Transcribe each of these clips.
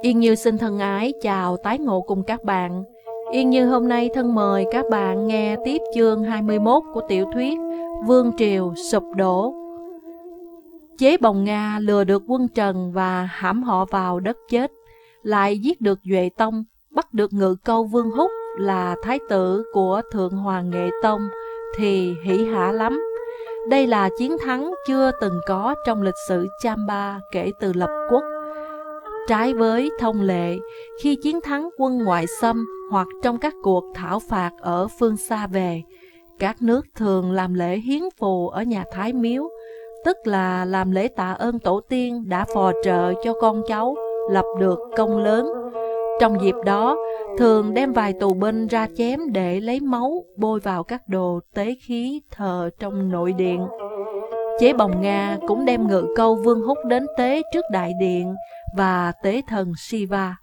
Yên Như xin thân ái chào tái ngộ cùng các bạn. Yên Như hôm nay thân mời các bạn nghe tiếp chương 21 của tiểu thuyết Vương Triều Sụp Đổ. Chế bồng Nga lừa được quân Trần và hãm họ vào đất chết, lại giết được Duệ Tông, bắt được ngự câu Vương Húc là thái tử của Thượng Hoàng Nghệ Tông, thì hỷ hả lắm. Đây là chiến thắng chưa từng có trong lịch sử Chamba kể từ lập quốc. Trái với thông lệ, khi chiến thắng quân ngoại xâm hoặc trong các cuộc thảo phạt ở phương xa về, các nước thường làm lễ hiến phù ở nhà Thái Miếu, tức là làm lễ tạ ơn tổ tiên đã phò trợ cho con cháu lập được công lớn. Trong dịp đó, thường đem vài tù binh ra chém để lấy máu bôi vào các đồ tế khí thờ trong nội điện. Chế bồng Nga cũng đem ngự câu vương hút đến tế trước đại điện và tế thần Shiva.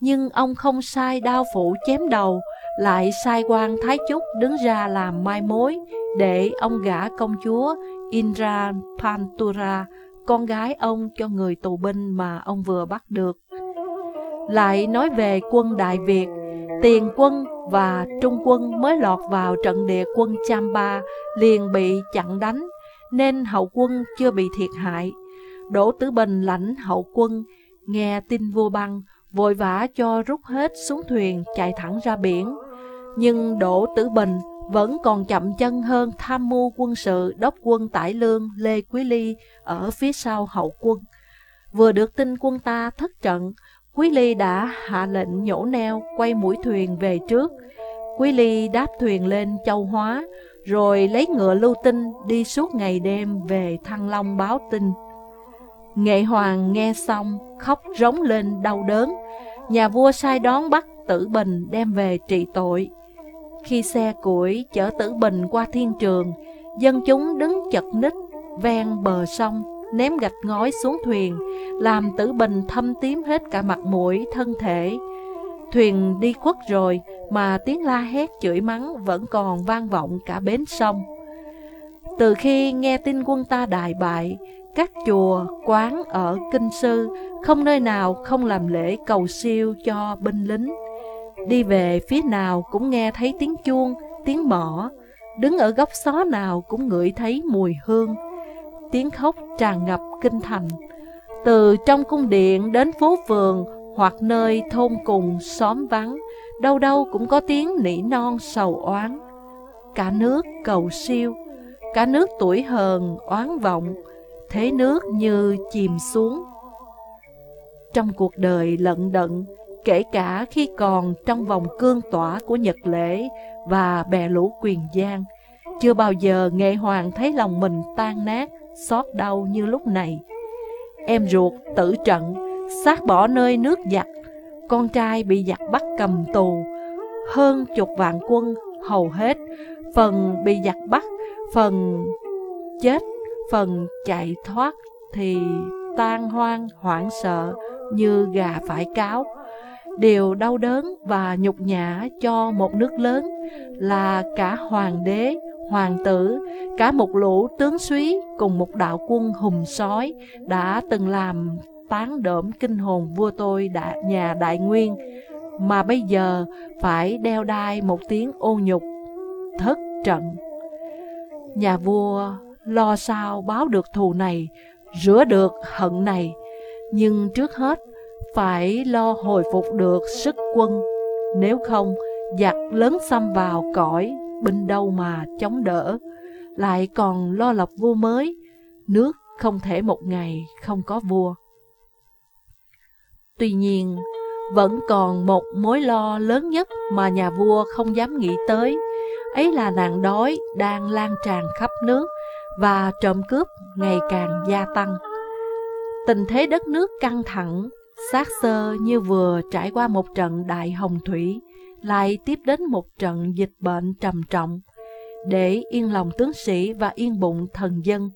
Nhưng ông không sai đao phủ chém đầu, lại sai quan Thái Chúc đứng ra làm mai mối để ông gả công chúa Indra Pantura, con gái ông cho người tù binh mà ông vừa bắt được. Lại nói về quân Đại Việt, tiền quân và trung quân mới lọt vào trận địa quân Champa liền bị chặn đánh, nên hậu quân chưa bị thiệt hại. Đỗ Tử Bình lãnh hậu quân, nghe tin vua băng, vội vã cho rút hết xuống thuyền chạy thẳng ra biển. Nhưng Đỗ Tử Bình vẫn còn chậm chân hơn tham mưu quân sự đốc quân Tải Lương Lê Quý Ly ở phía sau hậu quân. Vừa được tin quân ta thất trận, Quý Ly đã hạ lệnh nhổ neo quay mũi thuyền về trước. Quý Ly đáp thuyền lên châu Hóa, rồi lấy ngựa lưu tinh đi suốt ngày đêm về Thăng Long báo tin. Nghệ Hoàng nghe xong, khóc rống lên đau đớn. Nhà vua sai đón bắt Tử Bình đem về trị tội. Khi xe củi chở Tử Bình qua thiên trường, dân chúng đứng chật ních ven bờ sông, ném gạch ngói xuống thuyền, làm Tử Bình thâm tím hết cả mặt mũi, thân thể. Thuyền đi khuất rồi, mà tiếng la hét chửi mắng vẫn còn vang vọng cả bến sông. Từ khi nghe tin quân ta đại bại, các chùa, quán ở Kinh Sư không nơi nào không làm lễ cầu siêu cho binh lính. Đi về phía nào cũng nghe thấy tiếng chuông, tiếng mỏ, đứng ở góc xó nào cũng ngửi thấy mùi hương. Tiếng khóc tràn ngập kinh thành. Từ trong cung điện đến phố phường hoặc nơi thôn cùng xóm vắng, đâu đâu cũng có tiếng nỉ non sầu oán. Cả nước cầu siêu, cả nước tuổi hờn oán vọng, thế nước như chìm xuống. Trong cuộc đời lận đận, kể cả khi còn trong vòng cương tỏa của Nhật Lễ và bè lũ quyền giang, chưa bao giờ nghệ hoàng thấy lòng mình tan nát, xót đau như lúc này. Em ruột tử trận, xác bỏ nơi nước giặc, con trai bị giặc bắt cầm tù, hơn chục vạn quân hầu hết, phần bị giặc bắt, phần chết phần chạy thoát thì tan hoang hoảng sợ như gà phải cáo. Điều đau đớn và nhục nhã cho một nước lớn là cả hoàng đế, hoàng tử, cả một lũ tướng suý cùng một đạo quân hùng sói đã từng làm tán đỡm kinh hồn vua tôi đã nhà đại nguyên, mà bây giờ phải đeo đai một tiếng ô nhục, thất trận. Nhà vua lo sao báo được thù này, rửa được hận này, nhưng trước hết phải lo hồi phục được sức quân, nếu không giặc lớn xâm vào cõi, binh đâu mà chống đỡ, lại còn lo lập vua mới, nước không thể một ngày không có vua. Tuy nhiên, vẫn còn một mối lo lớn nhất mà nhà vua không dám nghĩ tới, ấy là nạn đói đang lan tràn khắp nước, và trộm cướp ngày càng gia tăng. Tình thế đất nước căng thẳng, sát sơ như vừa trải qua một trận đại hồng thủy, lại tiếp đến một trận dịch bệnh trầm trọng. Để yên lòng tướng sĩ và yên bụng thần dân,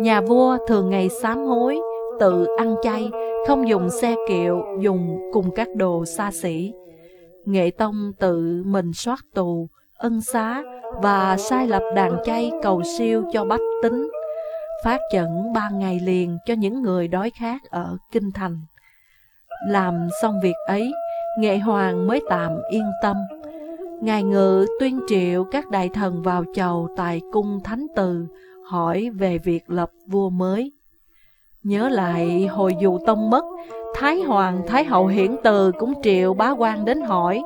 nhà vua thường ngày sám hối, tự ăn chay, không dùng xe kiệu, dùng cùng các đồ xa xỉ. Nghệ Tông tự mình soát tù, ân xá, và sai lập đàn chay cầu siêu cho bách tính, phát chẩn ba ngày liền cho những người đói khát ở Kinh Thành. Làm xong việc ấy, Nghệ Hoàng mới tạm yên tâm. Ngài ngự tuyên triệu các đại thần vào chầu tại cung thánh từ, hỏi về việc lập vua mới. Nhớ lại hồi dù tông mất, Thái Hoàng, Thái Hậu hiển từ cũng triệu bá quan đến hỏi,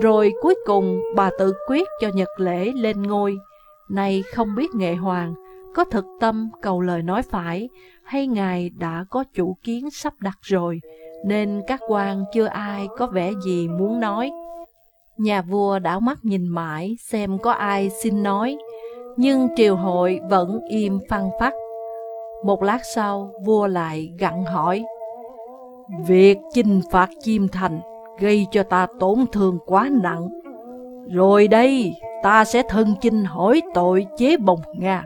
rồi cuối cùng bà tự quyết cho Nhật Lễ lên ngôi. Nay không biết Nghệ Hoàng có thực tâm cầu lời nói phải, hay Ngài đã có chủ kiến sắp đặt rồi, nên các quan chưa ai có vẻ gì muốn nói. Nhà vua đảo mắt nhìn mãi xem có ai xin nói, nhưng triều hội vẫn im phăng phắc. Một lát sau, vua lại gặn hỏi, Việc chinh phạt chim thành gây cho ta tổn thương quá nặng. Rồi đây, ta sẽ thân chinh hỏi tội chế bồng Nga.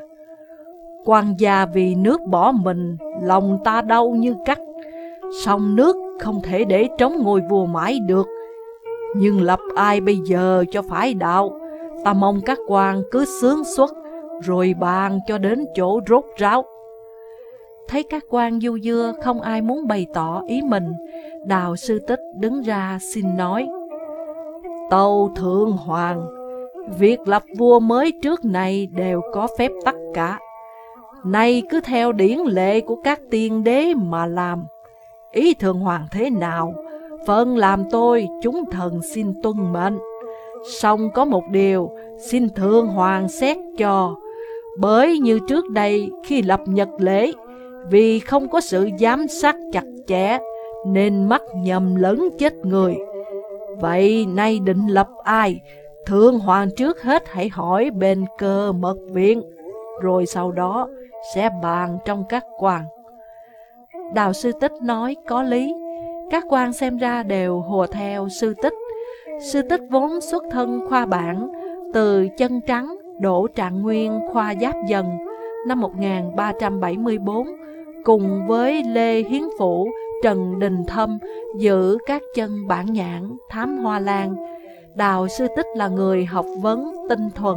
quan gia vì nước bỏ mình, lòng ta đau như cắt. Song nước không thể để trống ngôi vua mãi được. Nhưng lập ai bây giờ cho phải đạo, ta mong các quan cứ sướng xuất, rồi bàn cho đến chỗ rốt ráo. Thấy các quan du dưa không ai muốn bày tỏ ý mình, Đào sư tích đứng ra xin nói. Tâu Thượng Hoàng, việc lập vua mới trước này đều có phép tất cả. Nay cứ theo điển lệ của các tiên đế mà làm. Ý Thượng Hoàng thế nào, Phân làm tôi chúng thần xin tuân mệnh. Xong có một điều, xin Thượng Hoàng xét cho. Bởi như trước đây khi lập nhật lễ, vì không có sự giám sát chặt chẽ, nên mắc nhầm lẫn chết người. Vậy nay định lập ai? Thượng hoàng trước hết hãy hỏi bên cơ mật viện, rồi sau đó sẽ bàn trong các quan. Đào sư tích nói có lý, các quan xem ra đều hùa theo sư tích. Sư tích vốn xuất thân khoa bản, từ chân trắng đổ trạng nguyên khoa giáp dần năm 1374, cùng với Lê Hiến Phủ Trần Đình Thâm giữ các chân bản nhãn thám hoa lan. Đào sư tích là người học vấn tinh thuần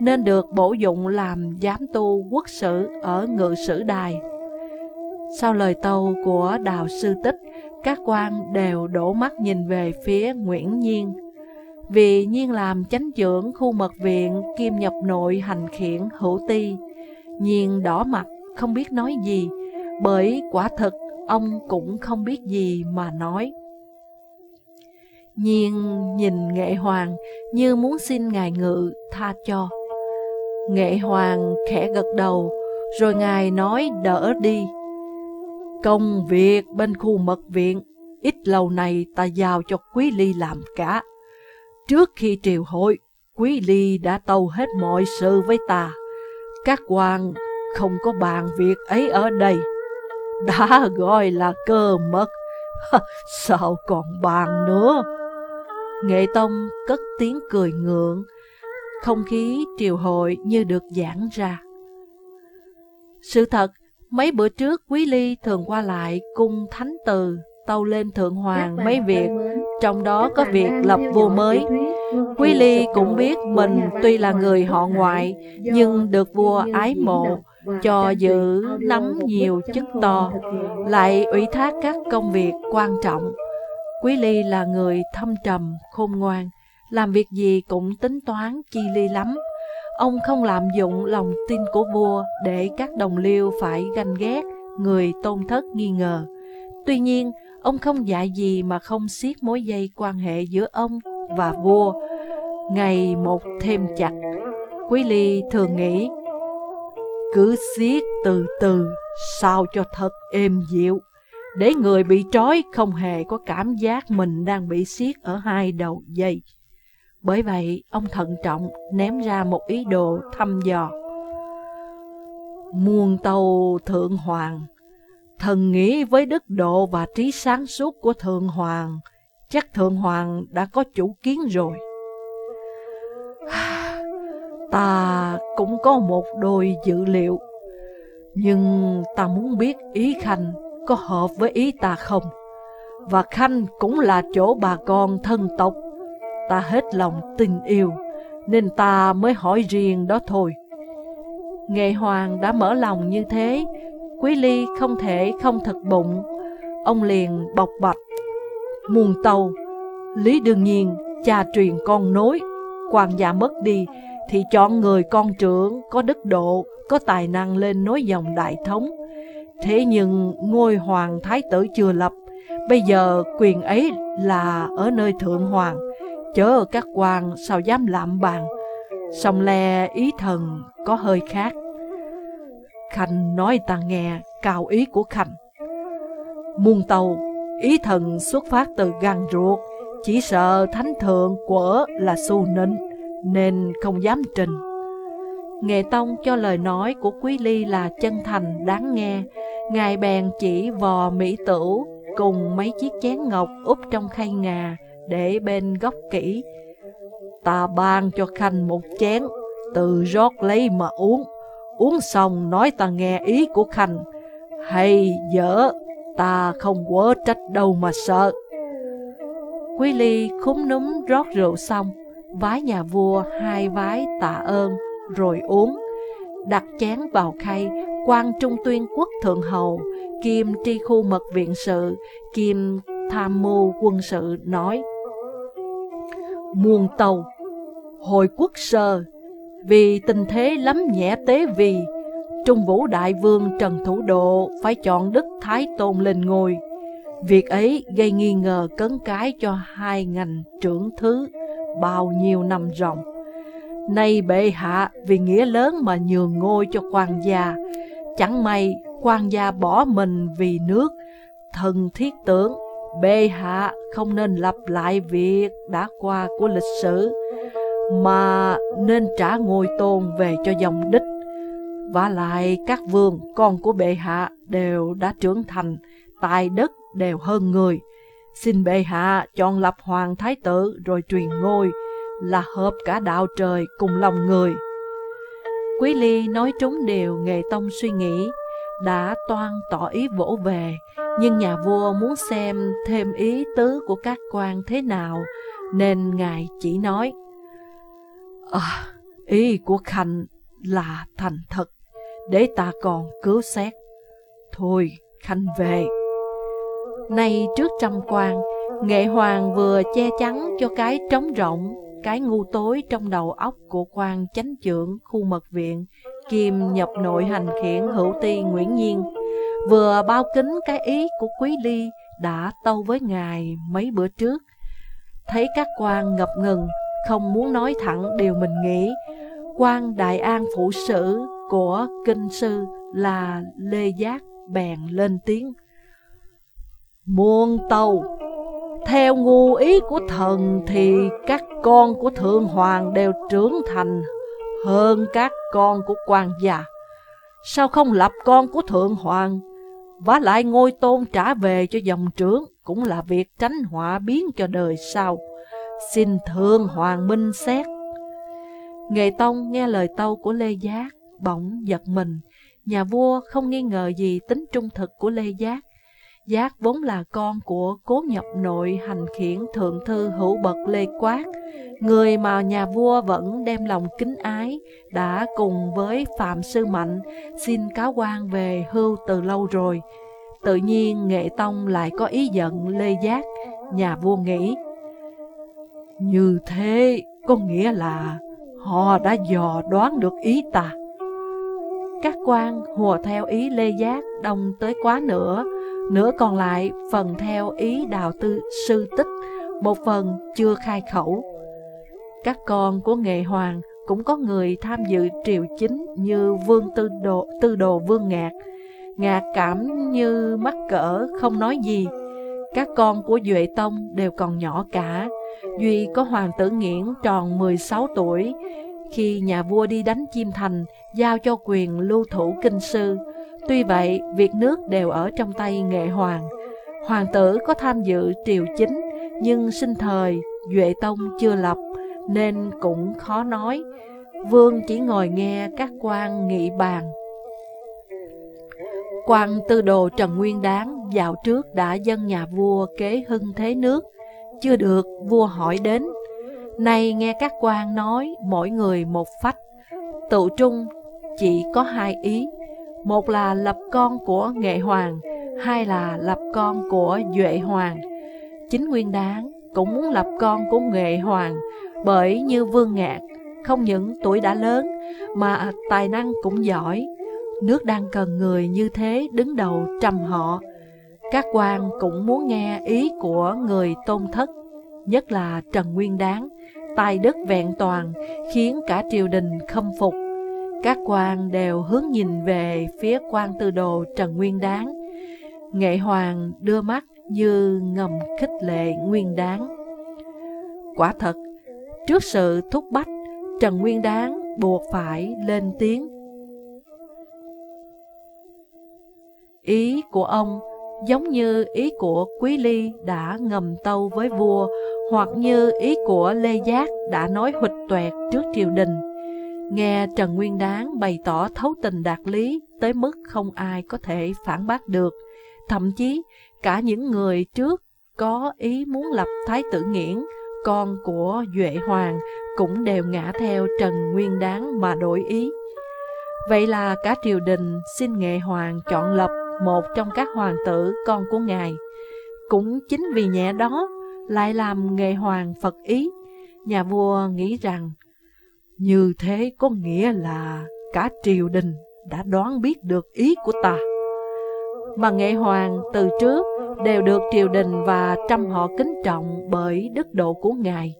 nên được bổ dụng làm giám tu quốc sử ở ngự sử đài. Sau lời tâu của đào sư tích, các quan đều đổ mắt nhìn về phía Nguyễn Nhiên. Vì Nhiên làm chánh trưởng khu mật viện kim nhập nội hành khiển hữu ti. Nhiên đỏ mặt, không biết nói gì, bởi quả thực ông cũng không biết gì mà nói. Nhiên nhìn Nghệ Hoàng như muốn xin Ngài Ngự tha cho. Nghệ Hoàng khẽ gật đầu, rồi Ngài nói đỡ đi. Công việc bên khu mật viện, ít lâu này ta giao cho Quý Ly làm cả. Trước khi triều hội, Quý Ly đã tâu hết mọi sự với ta. Các quan không có bàn việc ấy ở đây đã gọi là cơ mật, sao còn bàn nữa? Nghệ Tông cất tiếng cười ngượng, không khí triều hội như được giãn ra. Sự thật, mấy bữa trước Quý Ly thường qua lại cung thánh từ, tâu lên Thượng Hoàng mấy việc, trong đó có việc lập vua mới. Quý Ly cũng biết mình tuy là người họ ngoại, nhưng được vua ái mộ, cho giữ nắm nhiều chức to, lại ủy thác các công việc quan trọng. Quý Ly là người thâm trầm, khôn ngoan, làm việc gì cũng tính toán chi ly lắm. Ông không lạm dụng lòng tin của vua để các đồng liêu phải ganh ghét, người tôn thất nghi ngờ. Tuy nhiên, ông không dạy gì mà không siết mối dây quan hệ giữa ông và vua. Ngày một thêm chặt, Quý Ly thường nghĩ cứ siết từ từ, sao cho thật êm dịu, để người bị trói không hề có cảm giác mình đang bị siết ở hai đầu dây. Bởi vậy, ông thận trọng ném ra một ý đồ thăm dò. Muôn tàu Thượng Hoàng, thần nghĩ với đức độ và trí sáng suốt của Thượng Hoàng, chắc Thượng Hoàng đã có chủ kiến rồi. Ta cũng có một đôi dự liệu, nhưng ta muốn biết ý Khanh có hợp với ý ta không. Và Khanh cũng là chỗ bà con thân tộc, ta hết lòng tình yêu, nên ta mới hỏi riêng đó thôi. Nghệ Hoàng đã mở lòng như thế, Quý Ly không thể không thật bụng, ông liền bộc bạch muôn tàu. Lý đương nhiên, cha truyền con nối, quan gia mất đi, thì chọn người con trưởng, có đức độ, có tài năng lên nối dòng đại thống. Thế nhưng ngôi hoàng thái tử chưa lập, bây giờ quyền ấy là ở nơi thượng hoàng, chớ các quan sao dám lạm bàn. Song le ý thần có hơi khác. Khanh nói ta nghe cao ý của Khanh. Muôn tàu, ý thần xuất phát từ gan ruột, chỉ sợ thánh thượng quở là su nịnh, nên không dám trình. Nghệ Tông cho lời nói của Quý Ly là chân thành đáng nghe, Ngài bèn chỉ vò mỹ tử cùng mấy chiếc chén ngọc úp trong khay ngà để bên góc kỹ. Ta ban cho Khanh một chén, tự rót lấy mà uống. Uống xong nói ta nghe ý của Khanh. Hay dở, ta không quớ trách đâu mà sợ. Quý ly khúm núm rót rượu xong, vái nhà vua hai vái tạ ơn, rồi uống. Đặt chén vào khay, quan trung tuyên quốc thượng hầu, kim tri khu mật viện sự, kim tham mưu quân sự nói. Muôn tàu, hồi quốc sơ, vì tình thế lắm nhẹ tế vì, Trung Vũ Đại Vương Trần Thủ Độ phải chọn Đức Thái Tôn lên ngôi. Việc ấy gây nghi ngờ cấn cái cho hai ngành trưởng thứ bao nhiêu năm ròng. Nay bệ hạ vì nghĩa lớn mà nhường ngôi cho quan gia, chẳng may quan gia bỏ mình vì nước, thần thiết tưởng bệ hạ không nên lặp lại việc đã qua của lịch sử, mà nên trả ngôi tôn về cho dòng đích. Và lại các vương con của bệ hạ đều đã trưởng thành, tài đức đều hơn người. Xin bệ hạ chọn lập hoàng thái tử rồi truyền ngôi, là hợp cả đạo trời cùng lòng người. Quý Ly nói trúng điều nghệ tông suy nghĩ, đã toan tỏ ý vỗ về, nhưng nhà vua muốn xem thêm ý tứ của các quan thế nào, nên ngài chỉ nói, À, ý của Khanh là thành thật, để ta còn cứu xét. Thôi, Khanh về. Nay trước trăm quan, nghệ hoàng vừa che chắn cho cái trống rộng cái ngu tối trong đầu óc của quan chánh trưởng khu mật viện, kiêm nhập nội hành khiển hữu ti Nguyễn Nhiên, vừa bao kính cái ý của Quý Ly đã tâu với ngài mấy bữa trước. Thấy các quan ngập ngừng, không muốn nói thẳng điều mình nghĩ, quan Đại An Phụ Sử của Kinh Sư là Lê Giác bèn lên tiếng. Muôn tàu theo ngu ý của thần thì các con của Thượng Hoàng đều trưởng thành hơn các con của quan già. Sao không lập con của Thượng Hoàng? Và lại ngôi tôn trả về cho dòng trưởng cũng là việc tránh họa biến cho đời sau. Xin Thượng Hoàng minh xét. Nghệ Tông nghe lời tâu của Lê Giác, bỗng giật mình. Nhà vua không nghi ngờ gì tính trung thực của Lê Giác, Giác vốn là con của cố nhập nội hành khiển thượng thư hữu bậc Lê Quát, người mà nhà vua vẫn đem lòng kính ái, đã cùng với Phạm Sư Mạnh xin cáo quan về hưu từ lâu rồi. Tự nhiên Nghệ Tông lại có ý giận Lê Giác, nhà vua nghĩ. Như thế có nghĩa là họ đã dò đoán được ý ta. Các quan hùa theo ý Lê Giác đông tới quá nữa, Nửa còn lại phần theo ý đào tư sư tích, một phần chưa khai khẩu. Các con của nghệ hoàng cũng có người tham dự triều chính như vương tư đồ, tư đồ vương ngạc. Ngạc cảm như mắc cỡ không nói gì. Các con của Duệ Tông đều còn nhỏ cả. Duy có hoàng tử Nghiễn tròn 16 tuổi. Khi nhà vua đi đánh Chiêm Thành, giao cho quyền lưu thủ kinh sư, Tuy vậy, việc nước đều ở trong tay nghệ hoàng. Hoàng tử có tham dự triều chính, nhưng sinh thời Duệ Tông chưa lập, nên cũng khó nói. Vương chỉ ngồi nghe các quan nghị bàn. Quan tư đồ Trần Nguyên Đáng dạo trước đã dân nhà vua kế hưng thế nước, chưa được vua hỏi đến. Nay nghe các quan nói mỗi người một phách, tự trung chỉ có hai ý. Một là lập con của Nghệ Hoàng, hai là lập con của Duệ Hoàng. chính nguyên đáng cũng muốn lập con của nghệ hoàng bởi như Vương Ngạc không những tuổi đã lớn mà tài năng cũng giỏi. Nước đang cần người như thế đứng đầu trầm họ. Các quan cũng muốn nghe ý của người tôn thất, nhất là Trần Nguyên Đáng, tài đức vẹn toàn khiến cả triều đình khâm phục. Các quan đều hướng nhìn về phía quan tư đồ Trần Nguyên Đáng. Nghệ Hoàng đưa mắt như ngầm khích lệ Nguyên Đáng. Quả thật, trước sự thúc bách, Trần Nguyên Đáng buộc phải lên tiếng. Ý của ông giống như ý của Quý Ly đã ngầm tâu với vua, hoặc như ý của Lê Giác đã nói huỵch toẹt trước triều đình. Nghe Trần Nguyên Đáng bày tỏ thấu tình đạt lý tới mức không ai có thể phản bác được, thậm chí cả những người trước có ý muốn lập Thái tử Nghiễn, con của Duệ Hoàng, cũng đều ngã theo Trần Nguyên Đáng mà đổi ý. Vậy là cả triều đình xin Nghệ Hoàng chọn lập một trong các hoàng tử con của ngài. Cũng chính vì nhẹ đó lại làm Nghệ Hoàng Phật ý. Nhà vua nghĩ rằng như thế có nghĩa là cả triều đình đã đoán biết được ý của ta. Mà Nghệ Hoàng từ trước đều được triều đình và trăm họ kính trọng bởi đức độ của ngài.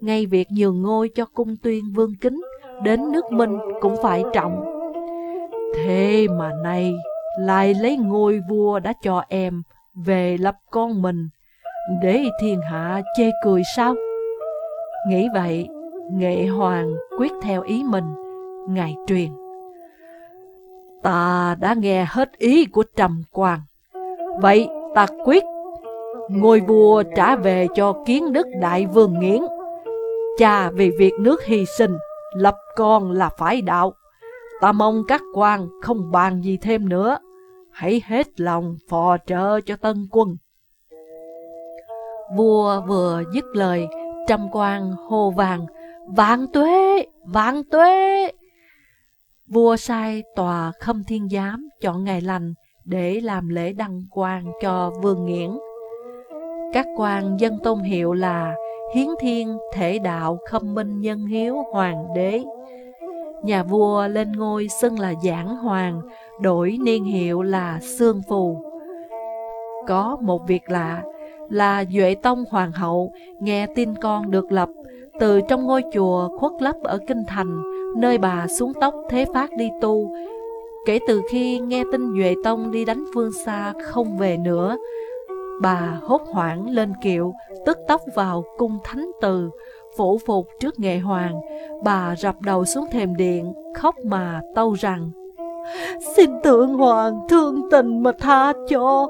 Ngay việc nhường ngôi cho cung tuyên vương kính đến nước Minh cũng phải trọng. Thế mà nay lại lấy ngôi vua đã cho em về lập con mình để thiên hạ chê cười sao? Nghĩ vậy, Nghệ Hoàng quyết theo ý mình, Ngài truyền. Ta đã nghe hết ý của Trầm Quang, vậy ta quyết ngôi vua trả về cho kiến đức đại vương nghiễn. Cha vì việc nước hy sinh, lập con là phải đạo. Ta mong các quan không bàn gì thêm nữa, hãy hết lòng phò trợ cho tân quân. Vua vừa dứt lời, trăm quan hô vàng, vạn tuế, vạn tuế. Vua sai tòa khâm thiên giám chọn ngày lành để làm lễ đăng quang cho vương nghiễn. Các quan dân tôn hiệu là Hiến Thiên Thể Đạo Khâm Minh Nhân Hiếu Hoàng đế. Nhà vua lên ngôi xưng là Giảng Hoàng, đổi niên hiệu là Sương Phù. Có một việc lạ là Duệ Tông Hoàng hậu nghe tin con được lập từ trong ngôi chùa khuất lấp ở Kinh Thành, nơi bà xuống tóc thế phát đi tu. Kể từ khi nghe tin Duệ Tông đi đánh phương xa không về nữa, bà hốt hoảng lên kiệu, tức tốc vào cung thánh từ, phủ phục trước nghệ hoàng. Bà rập đầu xuống thềm điện, khóc mà tâu rằng, Xin tượng hoàng thương tình mà tha cho.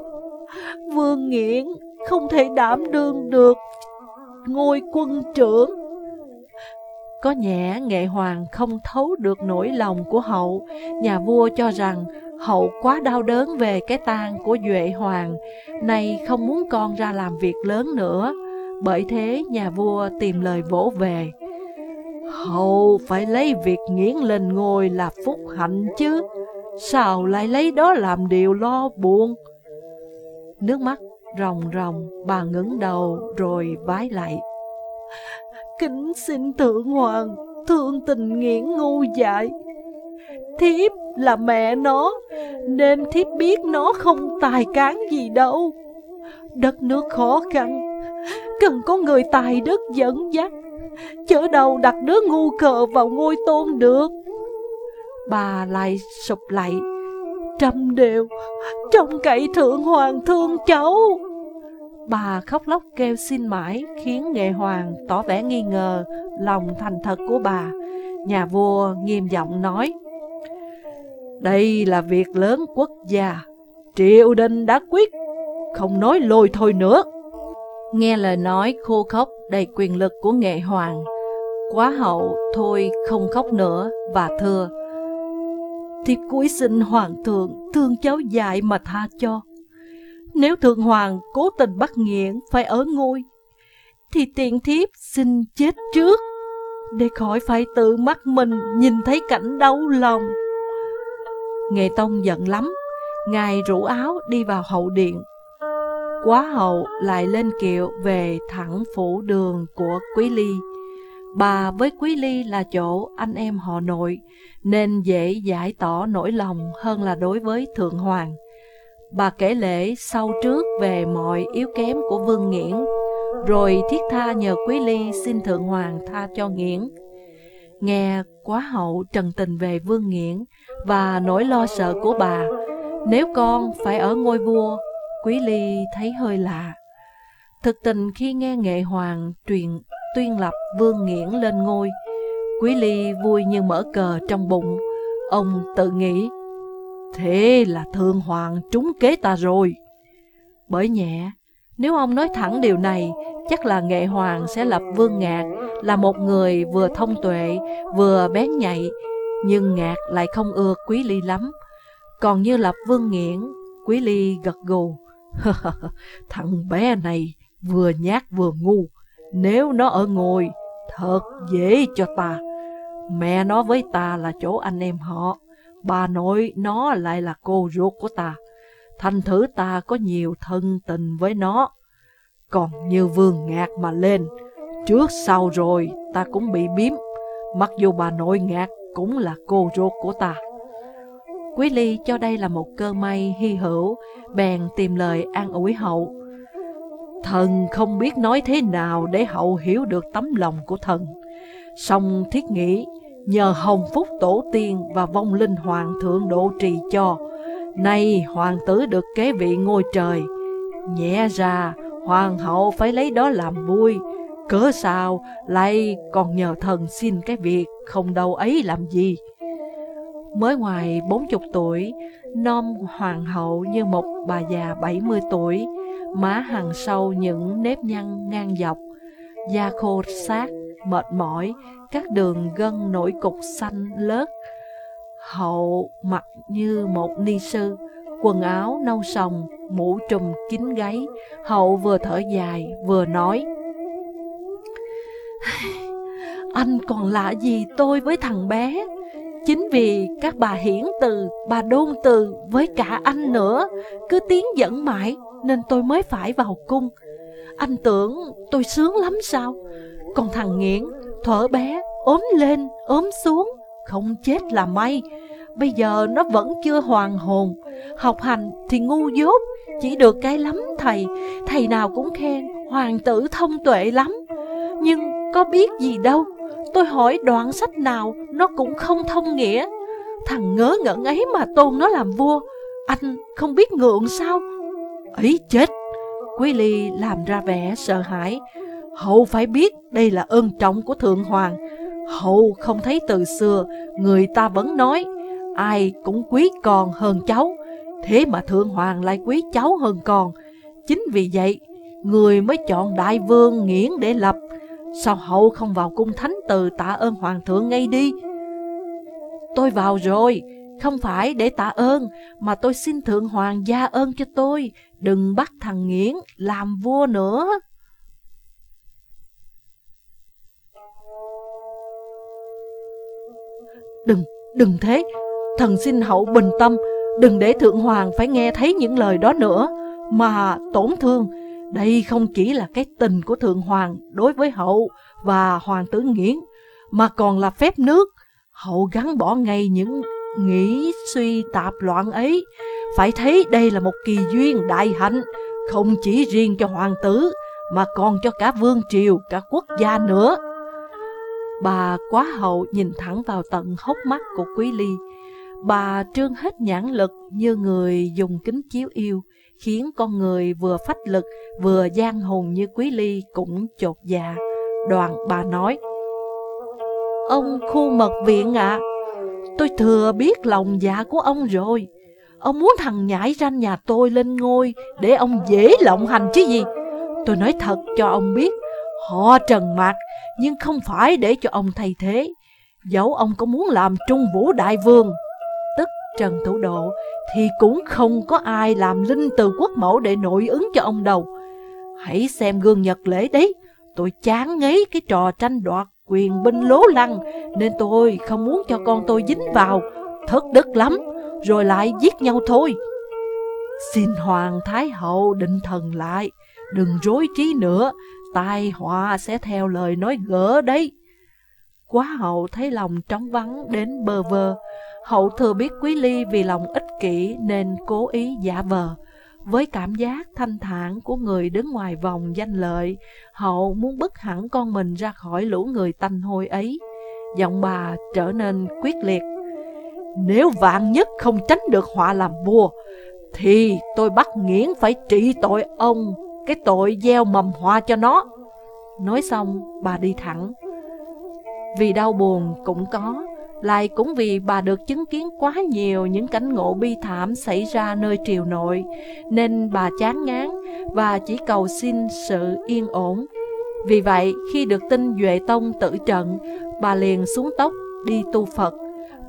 Vương Nghiễn không thể đảm đương được ngôi quân trưởng. Có nhẹ nghệ hoàng không thấu được nỗi lòng của hậu, nhà vua cho rằng hậu quá đau đớn về cái tang của Duệ Hoàng, nay không muốn con ra làm việc lớn nữa. Bởi thế nhà vua tìm lời vỗ về. Hậu phải lấy việc nghiến lên ngôi là phúc hạnh chứ, sao lại lấy đó làm điều lo buồn? Nước mắt ròng ròng, bà ngẩng đầu rồi vái lại. Kính xin thượng hoàng, thương tình nghiễn ngu dại. Thiếp là mẹ nó, nên thiếp biết nó không tài cán gì đâu. Đất nước khó khăn, cần có người tài đức dẫn dắt, chở đầu đặt đứa ngu cờ vào ngôi tôn được. Bà lại sụp lại, trăm đều, trông cậy thượng hoàng thương cháu. Bà khóc lóc kêu xin mãi khiến nghệ hoàng tỏ vẻ nghi ngờ lòng thành thật của bà. Nhà vua nghiêm giọng nói, Đây là việc lớn quốc gia, triều đình đã quyết, không nói lôi thôi nữa. Nghe lời nói khô khốc đầy quyền lực của nghệ hoàng, quá hậu thôi không khóc nữa và thưa, Thiếp cuối xin hoàng thượng thương cháu dại mà tha cho. Nếu thượng hoàng cố tình bắt nghiện phải ở ngôi, thì tiện thiếp xin chết trước, để khỏi phải tự mắt mình nhìn thấy cảnh đau lòng. Nghệ Tông giận lắm, ngài rủ áo đi vào hậu điện. quá hậu lại lên kiệu về thẳng phủ đường của Quý Ly. Bà với Quý Ly là chỗ anh em họ nội, nên dễ giải tỏ nỗi lòng hơn là đối với Thượng Hoàng. Bà kể lễ sau trước về mọi yếu kém của Vương Nghiễn, rồi thiết tha nhờ Quý Ly xin Thượng Hoàng tha cho Nghiễn. Nghe quá hậu trần tình về Vương Nghiễn và nỗi lo sợ của bà, nếu con phải ở ngôi vua, Quý Ly thấy hơi lạ. Thực tình khi nghe nghệ hoàng truyền tuyên lập Vương Nghiễn lên ngôi, Quý Ly vui như mở cờ trong bụng. Ông tự nghĩ, thế là Thương Hoàng trúng kế ta rồi. Bởi nhẹ, nếu ông nói thẳng điều này, chắc là nghệ hoàng sẽ lập Vương Ngạc là một người vừa thông tuệ, vừa bén nhạy, nhưng Ngạc lại không ưa Quý Ly lắm. Còn như lập Vương Nghiễn, Quý Ly gật gù. Thằng bé này vừa nhát vừa ngu, nếu nó ở ngồi, thật dễ cho ta. Mẹ nó với ta là chỗ anh em họ, bà nội nó lại là cô ruột của ta. Thành thử ta có nhiều thân tình với nó. Còn như vương ngạc mà lên, trước sau rồi ta cũng bị biếm, mặc dù bà nội ngạc cũng là cô ruột của ta. Quý Ly cho đây là một cơ may hy hữu, bèn tìm lời an ủi hậu. Thần không biết nói thế nào để hậu hiểu được tấm lòng của thần. Song thiết nghĩ, nhờ hồng phúc tổ tiên và vong linh hoàng thượng độ trì cho, nay hoàng tử được kế vị ngôi trời. Nhẹ ra, hoàng hậu phải lấy đó làm vui, cớ sao lại còn nhờ thần xin cái việc không đâu ấy làm gì. Mới ngoài bốn chục tuổi, nôm hoàng hậu như một bà già bảy mươi tuổi, má hàng sâu những nếp nhăn ngang dọc, da khô xác, mệt mỏi, các đường gân nổi cục xanh lớt. Hậu mặc như một ni sư, quần áo nâu sòng, mũ trùm kín gáy, hậu vừa thở dài vừa nói. Anh còn lạ gì tôi với thằng bé? Chính vì các bà hiển từ, bà đôn từ với cả anh nữa, cứ tiến dẫn mãi nên tôi mới phải vào cung. Anh tưởng tôi sướng lắm sao? Con thằng Nghiễn, thở bé, ốm lên, ốm xuống, không chết là may. Bây giờ nó vẫn chưa hoàn hồn, học hành thì ngu dốt, chỉ được cái lắm thầy, thầy nào cũng khen, hoàng tử thông tuệ lắm. Nhưng có biết gì đâu, tôi hỏi đoạn sách nào nó cũng không thông nghĩa. Thằng ngớ ngẩn ấy mà tôn nó làm vua, anh không biết ngượng sao? Ấy chết! Quý Ly làm ra vẻ sợ hãi. Hậu phải biết đây là ơn trọng của Thượng Hoàng. Hậu không thấy từ xưa, người ta vẫn nói, ai cũng quý con hơn cháu. Thế mà Thượng Hoàng lại quý cháu hơn con. Chính vì vậy, người mới chọn đại vương nghiễn để lập. Sao hậu không vào cung thánh từ tạ ơn Hoàng thượng ngay đi? Tôi vào rồi, không phải để tạ ơn, mà tôi xin Thượng Hoàng gia ơn cho tôi, đừng bắt thằng Nghiễn làm vua nữa. Đừng, đừng thế, thần xin hậu bình tâm, đừng để Thượng Hoàng phải nghe thấy những lời đó nữa, mà tổn thương. Đây không chỉ là cái tình của Thượng Hoàng đối với hậu và Hoàng tử Nghiễn, mà còn là phép nước. Hậu gắn bỏ ngay những nghĩ suy tạp loạn ấy, phải thấy đây là một kỳ duyên đại hạnh, không chỉ riêng cho hoàng tử, mà còn cho cả vương triều, cả quốc gia nữa. Bà quá hậu nhìn thẳng vào tận hốc mắt của Quý Ly. Bà trương hết nhãn lực như người dùng kính chiếu yêu, khiến con người vừa phách lực, vừa gian hồn như Quý Ly cũng chột dạ. Đoàn bà nói, Ông khu mật viện ạ, à, Tôi thừa biết lòng dạ của ông rồi. Ông muốn thằng nhãi ranh nhà tôi lên ngôi để ông dễ lộng hành chứ gì. Tôi nói thật cho ông biết, họ trần mạc nhưng không phải để cho ông thay thế. Dẫu ông có muốn làm trung vũ đại vương, tức Trần Thủ Độ, thì cũng không có ai làm linh từ quốc mẫu để nội ứng cho ông đâu. Hãy xem gương nhật lễ đấy, tôi chán ngấy cái trò tranh đoạt quyền binh lố lăng, nên tôi không muốn cho con tôi dính vào, thất đức lắm, rồi lại giết nhau thôi. Xin Hoàng Thái Hậu định thần lại, đừng rối trí nữa, tai họa sẽ theo lời nói gỡ đấy. Quá hậu thấy lòng trống vắng đến bơ vơ, hậu thừa biết Quý Ly vì lòng ích kỷ nên cố ý giả vờ. Với cảm giác thanh thản của người đứng ngoài vòng danh lợi, hậu muốn bức hẳn con mình ra khỏi lũ người tanh hôi ấy. Giọng bà trở nên quyết liệt. Nếu vạn nhất không tránh được họa làm vua, thì tôi bắt nghiễn phải trị tội ông, cái tội gieo mầm hoa cho nó. Nói xong, bà đi thẳng. Vì đau buồn cũng có, lại cũng vì bà được chứng kiến quá nhiều những cảnh ngộ bi thảm xảy ra nơi triều nội, nên bà chán ngán và chỉ cầu xin sự yên ổn. Vì vậy, khi được tin Duệ Tông tử trận, bà liền xuống tóc đi tu Phật,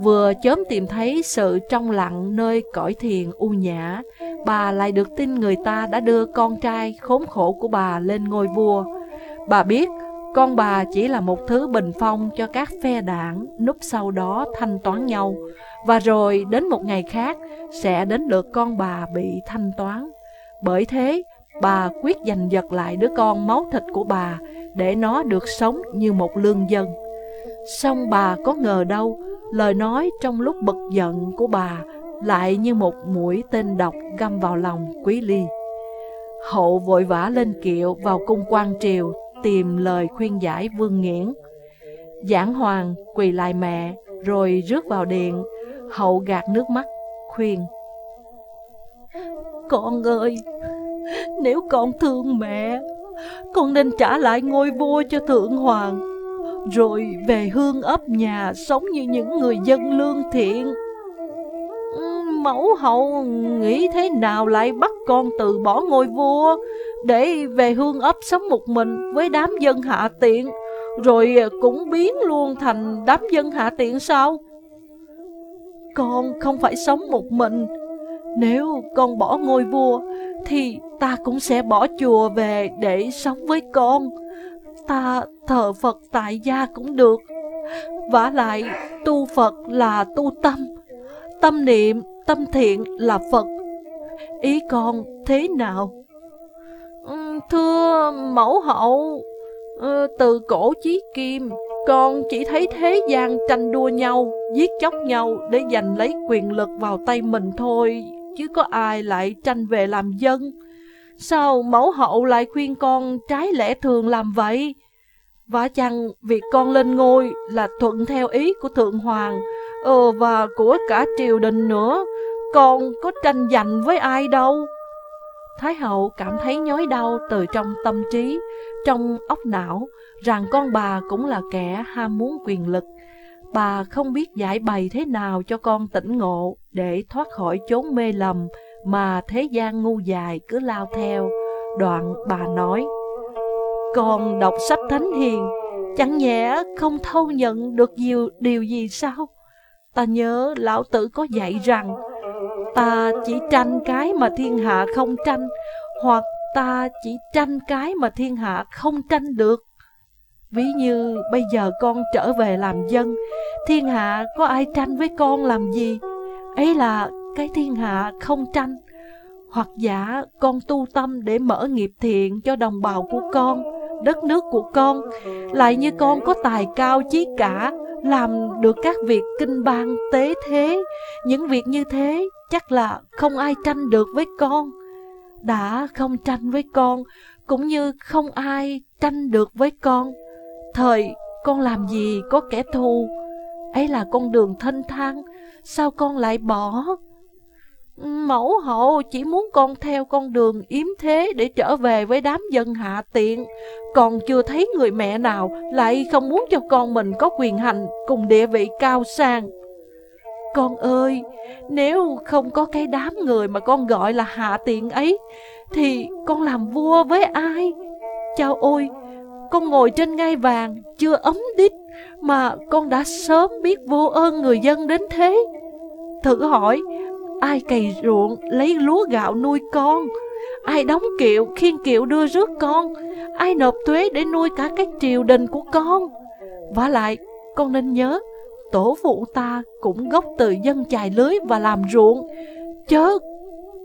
vừa chớm tìm thấy sự trong lặng nơi cõi thiền u nhã, bà lại được tin người ta đã đưa con trai khốn khổ của bà lên ngôi vua. Bà biết con bà chỉ là một thứ bình phong cho các phe đảng núp sau đó thanh toán nhau, và rồi đến một ngày khác sẽ đến lượt con bà bị thanh toán. Bởi thế, bà quyết giành giật lại đứa con máu thịt của bà để nó được sống như một lương dân. Xong bà có ngờ đâu, lời nói trong lúc bực giận của bà lại như một mũi tên độc găm vào lòng Quý Ly. Hậu vội vã lên kiệu vào cung quan triều tìm lời khuyên giải Vương Nghiễn. Giảng Hoàng quỳ lại mẹ, rồi rước vào điện, hậu gạt nước mắt, khuyên. Con ơi, nếu con thương mẹ, con nên trả lại ngôi vua cho Thượng Hoàng, rồi về hương ấp nhà sống như những người dân lương thiện. Mẫu hậu nghĩ thế nào lại bắt con từ bỏ ngôi vua để về hương ấp sống một mình với đám dân hạ tiện, rồi cũng biến luôn thành đám dân hạ tiện sao? Con không phải sống một mình, nếu con bỏ ngôi vua thì ta cũng sẽ bỏ chùa về để sống với con. Ta thờ Phật tại gia cũng được. vả lại tu Phật là tu tâm, tâm niệm, tâm thiện là Phật. Ý con thế nào? Ừ, thưa mẫu hậu, ừ, từ cổ chí kim, con chỉ thấy thế gian tranh đua nhau, giết chóc nhau để giành lấy quyền lực vào tay mình thôi, chứ có ai lại tranh về làm dân. Sao mẫu hậu lại khuyên con trái lẽ thường làm vậy? Và chăng việc con lên ngôi là thuận theo ý của Thượng Hoàng, ờ, và của cả triều đình nữa, con có tranh giành với ai đâu. Thái hậu cảm thấy nhói đau từ trong tâm trí, trong óc não, rằng con bà cũng là kẻ ham muốn quyền lực. Bà không biết giải bày thế nào cho con tỉnh ngộ để thoát khỏi chốn mê lầm mà thế gian ngu dài cứ lao theo. Đoạn bà nói, còn đọc sách Thánh Hiền, chẳng nhẽ không thâu nhận được nhiều điều gì sao? Ta nhớ lão tử có dạy rằng, Ta chỉ tranh cái mà thiên hạ không tranh, hoặc ta chỉ tranh cái mà thiên hạ không tranh được. Ví như bây giờ con trở về làm dân, thiên hạ có ai tranh với con làm gì? Ấy là cái thiên hạ không tranh. Hoặc giả con tu tâm để mở nghiệp thiện cho đồng bào của con, đất nước của con, lại như con có tài cao chí cả, làm được các việc kinh bang tế thế, những việc như thế chắc là không ai tranh được với con. Đã không tranh với con, cũng như không ai tranh được với con. Thời con làm gì có kẻ thù, ấy là con đường thanh thang, sao con lại bỏ? Mẫu hậu chỉ muốn con theo con đường yếm thế để trở về với đám dân hạ tiện. Còn chưa thấy người mẹ nào lại không muốn cho con mình có quyền hành cùng địa vị cao sang. Con ơi, nếu không có cái đám người mà con gọi là hạ tiện ấy, thì con làm vua với ai? Chao ôi, con ngồi trên ngai vàng, chưa ấm đít, mà con đã sớm biết vô ơn người dân đến thế. Thử hỏi, ai cày ruộng lấy lúa gạo nuôi con, ai đóng kiệu khiên kiệu đưa rước con, ai nộp thuế để nuôi cả các triều đình của con. Và lại, con nên nhớ, tổ phụ ta cũng gốc từ dân chài lưới và làm ruộng, chớ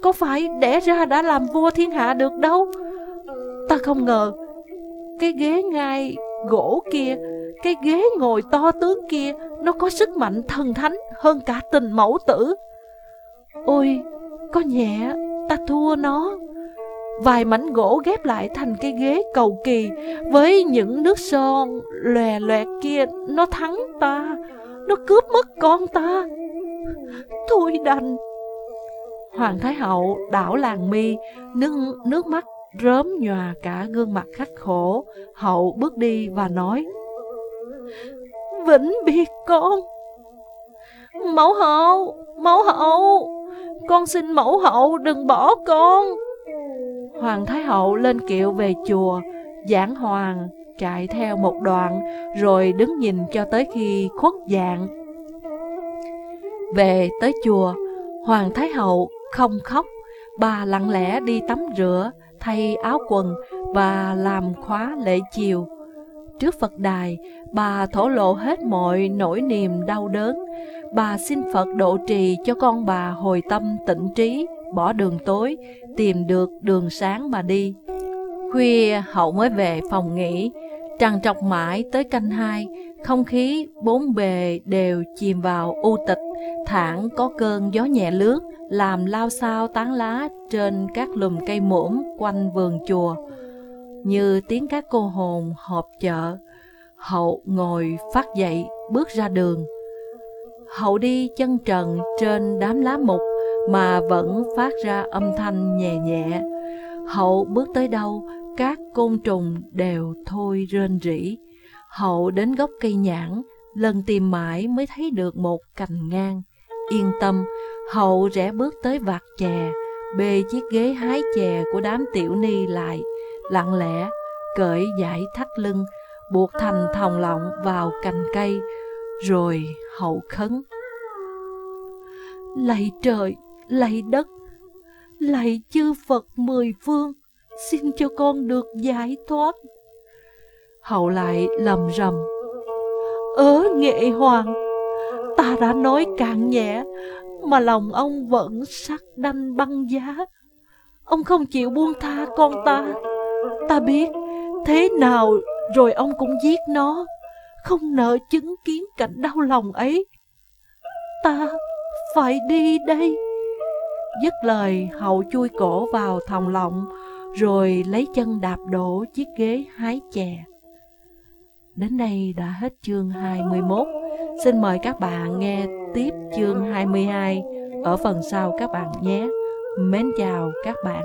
có phải đẻ ra đã làm vua thiên hạ được đâu. Ta không ngờ, cái ghế ngai gỗ kia, cái ghế ngồi to tướng kia, nó có sức mạnh thần thánh hơn cả tình mẫu tử. Ôi, có nhẹ, ta thua nó. Vài mảnh gỗ ghép lại thành cái ghế cầu kỳ Với những nước son lòe lòe kia Nó thắng ta Nó cướp mất con ta. Thôi đành. Hoàng Thái Hậu đảo làng mi nước, nước mắt rớm nhòa cả gương mặt khách khổ. Hậu bước đi và nói Vĩnh biệt con. Mẫu hậu Mẫu hậu. Con xin mẫu hậu đừng bỏ con Hoàng Thái Hậu lên kiệu về chùa, giảng hoàng chạy theo một đoạn rồi đứng nhìn cho tới khi khuất dạng. Về tới chùa, Hoàng Thái Hậu không khóc, bà lặng lẽ đi tắm rửa, thay áo quần và làm khóa lễ chiều. Trước Phật đài, bà thổ lộ hết mọi nỗi niềm đau đớn. Bà xin Phật độ trì cho con bà hồi tâm tịnh trí, bỏ đường tối, tìm được đường sáng mà đi. Khuya hậu mới về phòng nghỉ, trằn trọc mãi tới canh hai, không khí bốn bề đều chìm vào u tịch, thẳng có cơn gió nhẹ lướt, làm lao sao tán lá trên các lùm cây muỗm quanh vườn chùa. Như tiếng các cô hồn họp chợ, hậu ngồi phát dậy bước ra đường. Hậu đi chân trần trên đám lá mục, mà vẫn phát ra âm thanh nhẹ nhẹ. Hậu bước tới đâu, các côn trùng đều thôi rên rỉ. Hậu đến gốc cây nhãn, lần tìm mãi mới thấy được một cành ngang. Yên tâm, Hậu rẽ bước tới vạt chè, bê chiếc ghế hái chè của đám tiểu ni lại, lặng lẽ, cởi giải thắt lưng, buộc thành thòng lọng vào cành cây, rồi Hậu khấn. Lạy trời, lạy đất, lạy chư Phật mười phương, xin cho con được giải thoát. Hậu lại lầm rầm, ớ nghệ hoàng, ta đã nói cạn nhẹ, mà lòng ông vẫn sắc đanh băng giá. Ông không chịu buông tha con ta, ta biết thế nào rồi ông cũng giết nó, không nỡ chứng kiến cảnh đau lòng ấy. Ta phải đi đây. Dứt lời, hậu chui cổ vào thòng lọng, Rồi lấy chân đạp đổ chiếc ghế hái chè. Đến đây đã hết chương 21 Xin mời các bạn nghe tiếp chương 22 Ở phần sau các bạn nhé. Mến chào các bạn.